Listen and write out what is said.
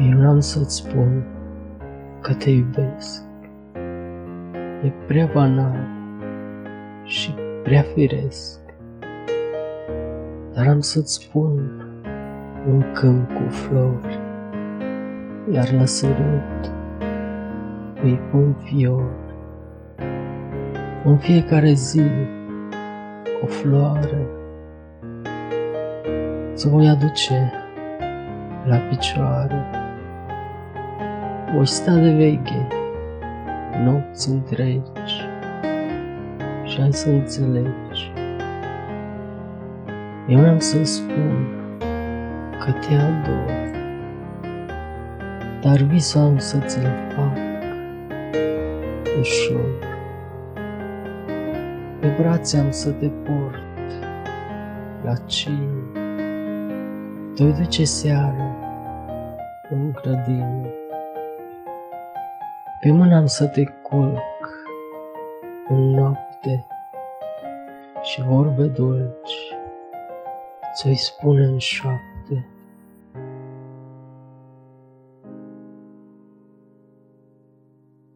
Eu n-am să-ți spun că te iubesc. E prea banal și prea firesc. Dar am să-ți spun un câmp cu flori, iar la sărut îi pun fior. În fiecare zi o floare ți voi aduce la picioare. Voi sta de veche nopți întregi și ai să înțelegi. Eu n-am să spun că te ador, dar visul am să ți-l fac ușor. Pe brațe am să te port la cine te duce seara în grădină. Pe mână am să te culc în noapte și vorbe dulci ți-o spune în șoapte.